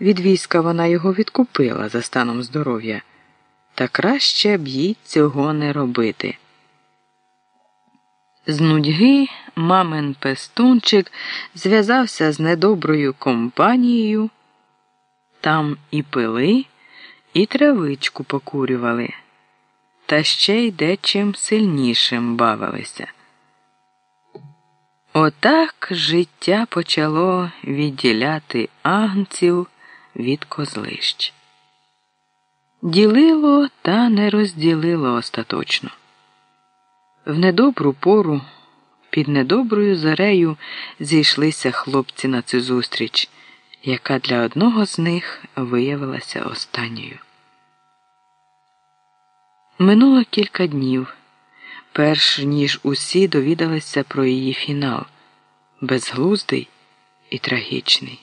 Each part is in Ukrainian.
Від війська вона його відкупила за станом здоров'я, та краще б їй цього не робити. З нудьги мамин пестунчик зв'язався з недоброю компанією. Там і пили, і травичку покурювали, та ще й дечим сильнішим бавилися. Отак життя почало відділяти агнців від козлищ. Ділило та не розділило остаточно. В недобру пору під недоброю зарею зійшлися хлопці на цю зустріч, яка для одного з них виявилася останньою. Минуло кілька днів, перш ніж усі довідалися про її фінал безглуздий і трагічний.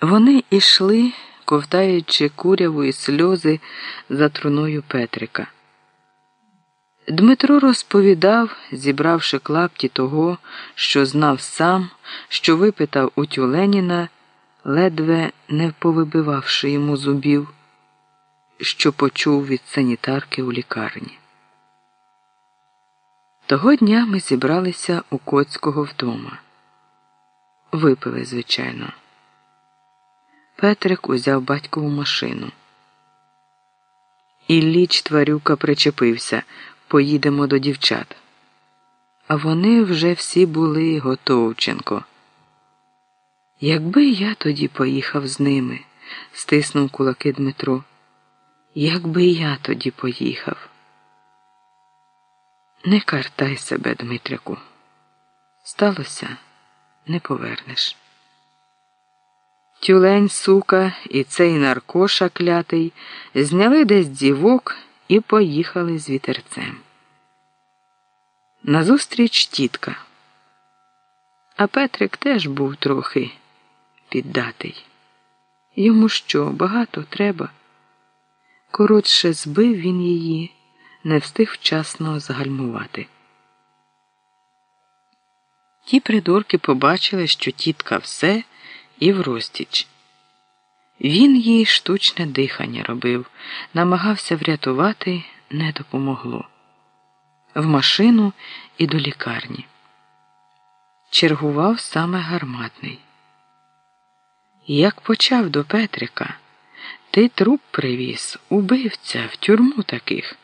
Вони ішли, ковтаючи курявої сльози за труною Петрика. Дмитро розповідав, зібравши клапті того, що знав сам, що випитав у Тюленіна, ледве не повибивавши йому зубів, що почув від санітарки у лікарні. Того дня ми зібралися у Коцького вдома. Випили, звичайно. Петрик узяв батькову машину. Ілліч тварюка причепився поїдемо до дівчат. А вони вже всі були Готовченко. Якби я тоді поїхав з ними, стиснув кулаки Дмитро. Якби я тоді поїхав. Не картай себе, Дмитрику. Сталося, не повернеш. Тюлень, сука, і цей наркоша клятий зняли десь дівок і поїхали з вітерцем. Назустріч тітка. А Петрик теж був трохи піддатий. Йому що, багато треба? Коротше, збив він її, не встиг вчасно загальмувати. Ті придурки побачили, що тітка все і в розтіч. Він їй штучне дихання робив, намагався врятувати, не допомогло. В машину і до лікарні. Чергував саме гарматний. Як почав до Петрика, ти труп привіз, убивця в тюрму таких.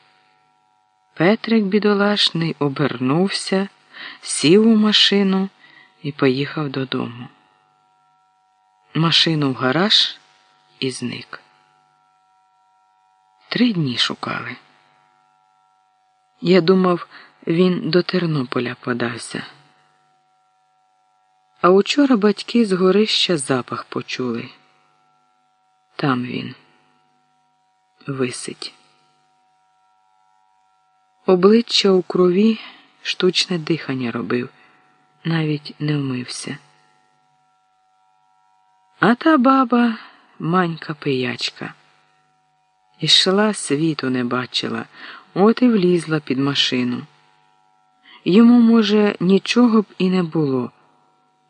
Петрик бідолашний обернувся, сів у машину і поїхав додому. Машину в гараж і зник. Три дні шукали. Я думав, він до Тернополя подався. А учора батьки з горища запах почули. Там він висить. Обличчя у крові штучне дихання робив, навіть не вмився. А та баба манька пиячка. Ішла світу не бачила, от і влізла під машину. Йому, може, нічого б і не було,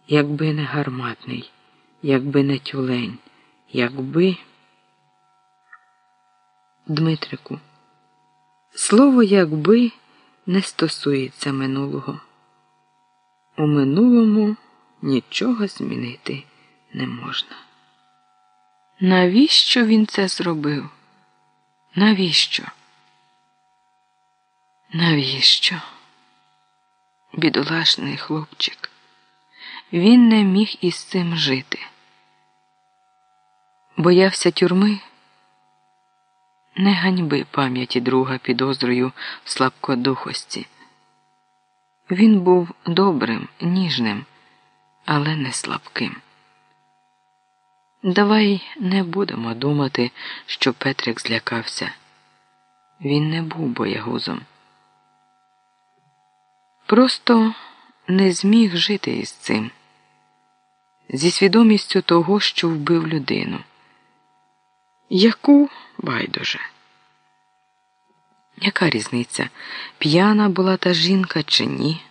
якби не гарматний, якби не тюлень, якби. Дмитрику, слово якби не стосується минулого. У минулому нічого змінити не можна. Навіщо він це зробив? Навіщо? Навіщо? Бідолашний хлопчик. Він не міг із цим жити. Боявся тюрми, не ганьби пам'яті друга підозрою в слабкодухості. Він був добрим, ніжним, але не слабким. Давай не будемо думати, що Петрик злякався. Він не був боягузом. Просто не зміг жити із цим, зі свідомістю того, що вбив людину. Яку байдуже? Яка різниця, п'яна була та жінка чи ні?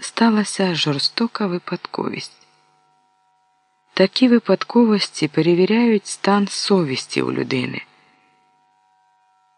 Сталася жорстока випадковість. Такі випадковості перевіряють стан совісті у людини.